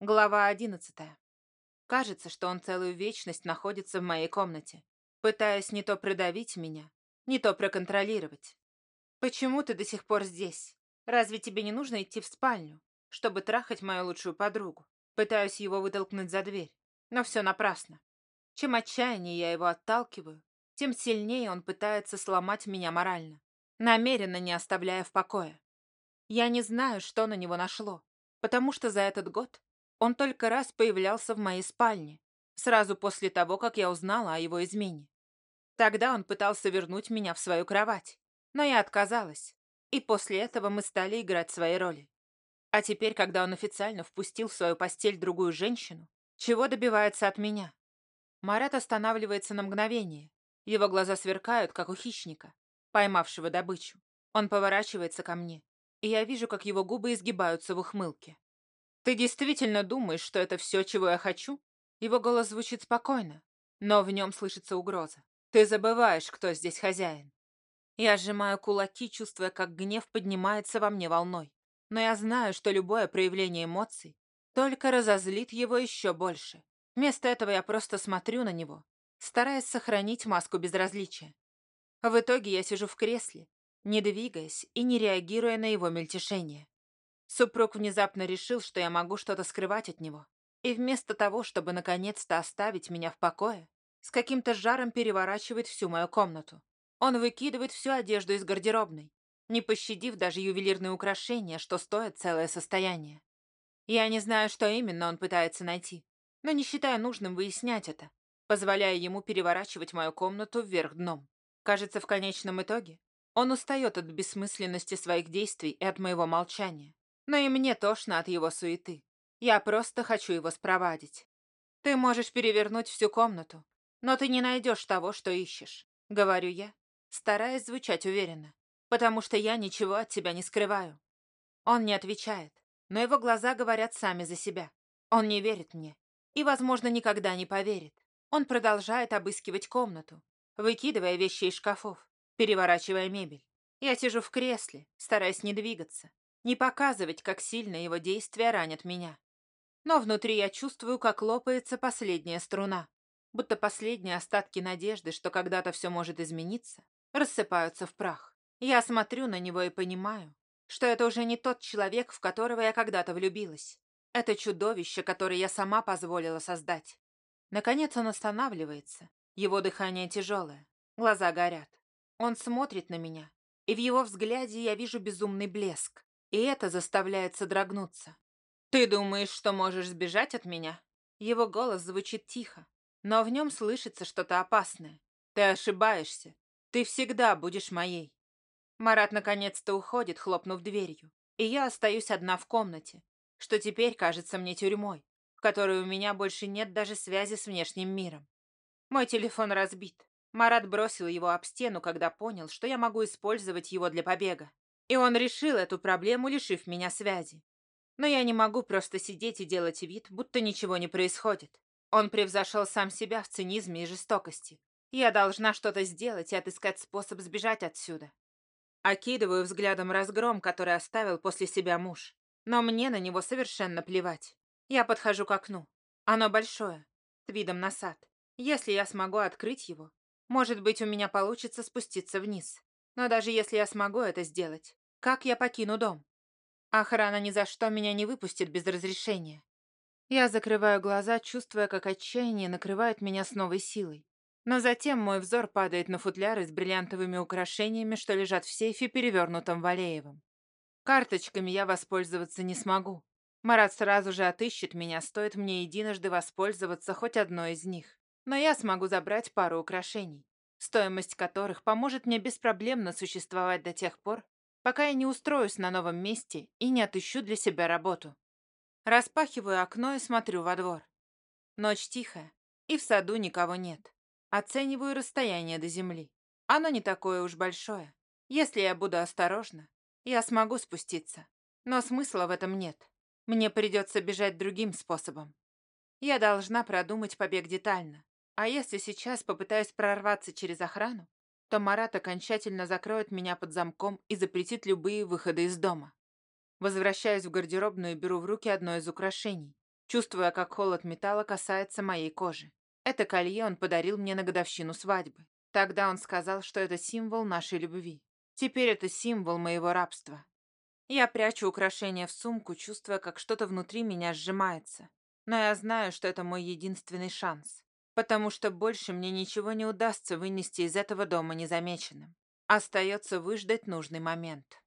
Глава одиннадцатая. Кажется, что он целую вечность находится в моей комнате, пытаясь не то придавить меня, не то проконтролировать. «Почему ты до сих пор здесь? Разве тебе не нужно идти в спальню, чтобы трахать мою лучшую подругу?» Пытаюсь его вытолкнуть за дверь, но все напрасно. Чем отчаяннее я его отталкиваю, тем сильнее он пытается сломать меня морально, намеренно не оставляя в покое. Я не знаю, что на него нашло, потому что за этот год он только раз появлялся в моей спальне, сразу после того, как я узнала о его измене. Тогда он пытался вернуть меня в свою кровать, но я отказалась, и после этого мы стали играть свои роли. А теперь, когда он официально впустил в свою постель другую женщину, чего добивается от меня? Марат останавливается на мгновение. Его глаза сверкают, как у хищника, поймавшего добычу. Он поворачивается ко мне, и я вижу, как его губы изгибаются в ухмылке. «Ты действительно думаешь, что это все, чего я хочу?» Его голос звучит спокойно, но в нем слышится угроза. «Ты забываешь, кто здесь хозяин». Я сжимаю кулаки, чувствуя, как гнев поднимается во мне волной. Но я знаю, что любое проявление эмоций только разозлит его еще больше. Вместо этого я просто смотрю на него, стараясь сохранить маску безразличия. В итоге я сижу в кресле, не двигаясь и не реагируя на его мельтешение. Супруг внезапно решил, что я могу что-то скрывать от него. И вместо того, чтобы наконец-то оставить меня в покое, с каким-то жаром переворачивает всю мою комнату. Он выкидывает всю одежду из гардеробной, не пощадив даже ювелирные украшения, что стоят целое состояние. Я не знаю, что именно он пытается найти, но не считаю нужным выяснять это, позволяя ему переворачивать мою комнату вверх дном. Кажется, в конечном итоге он устает от бессмысленности своих действий и от моего молчания. Но и мне тошно от его суеты. Я просто хочу его спровадить. Ты можешь перевернуть всю комнату, но ты не найдешь того, что ищешь, говорю я, стараясь звучать уверенно, потому что я ничего от тебя не скрываю. Он не отвечает, но его глаза говорят сами за себя. Он не верит мне и, возможно, никогда не поверит. Он продолжает обыскивать комнату, выкидывая вещи из шкафов, переворачивая мебель. Я сижу в кресле, стараясь не двигаться, не показывать, как сильно его действия ранят меня. Но внутри я чувствую, как лопается последняя струна, будто последние остатки надежды, что когда-то все может измениться, рассыпаются в прах. Я смотрю на него и понимаю, что это уже не тот человек, в которого я когда-то влюбилась. Это чудовище, которое я сама позволила создать. Наконец он останавливается. Его дыхание тяжелое, глаза горят. Он смотрит на меня, и в его взгляде я вижу безумный блеск. И это заставляет содрогнуться. «Ты думаешь, что можешь сбежать от меня?» Его голос звучит тихо, но в нем слышится что-то опасное. «Ты ошибаешься. Ты всегда будешь моей». Марат наконец-то уходит, хлопнув дверью, и я остаюсь одна в комнате, что теперь кажется мне тюрьмой, в которой у меня больше нет даже связи с внешним миром. Мой телефон разбит. Марат бросил его об стену, когда понял, что я могу использовать его для побега. И он решил эту проблему, лишив меня связи. Но я не могу просто сидеть и делать вид, будто ничего не происходит. Он превзошел сам себя в цинизме и жестокости. Я должна что-то сделать и отыскать способ сбежать отсюда. Окидываю взглядом разгром, который оставил после себя муж. Но мне на него совершенно плевать. Я подхожу к окну. Оно большое, с видом на сад. Если я смогу открыть его, может быть, у меня получится спуститься вниз. Но даже если я смогу это сделать, как я покину дом? Охрана ни за что меня не выпустит без разрешения. Я закрываю глаза, чувствуя, как отчаяние накрывает меня с новой силой. Но затем мой взор падает на футляры с бриллиантовыми украшениями, что лежат в сейфе, перевернутом Валеевым. Карточками я воспользоваться не смогу. Марат сразу же отыщет меня, стоит мне единожды воспользоваться хоть одной из них. Но я смогу забрать пару украшений стоимость которых поможет мне беспроблемно существовать до тех пор, пока я не устроюсь на новом месте и не отыщу для себя работу. Распахиваю окно и смотрю во двор. Ночь тихая, и в саду никого нет. Оцениваю расстояние до земли. Оно не такое уж большое. Если я буду осторожна, я смогу спуститься. Но смысла в этом нет. Мне придется бежать другим способом. Я должна продумать побег детально. А если сейчас попытаюсь прорваться через охрану, то Марат окончательно закроет меня под замком и запретит любые выходы из дома. Возвращаюсь в гардеробную и беру в руки одно из украшений, чувствуя, как холод металла касается моей кожи. Это колье он подарил мне на годовщину свадьбы. Тогда он сказал, что это символ нашей любви. Теперь это символ моего рабства. Я прячу украшение в сумку, чувствуя, как что-то внутри меня сжимается. Но я знаю, что это мой единственный шанс. Потому что больше мне ничего не удастся вынести из этого дома незамеченным. Остается выждать нужный момент.